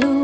blue lose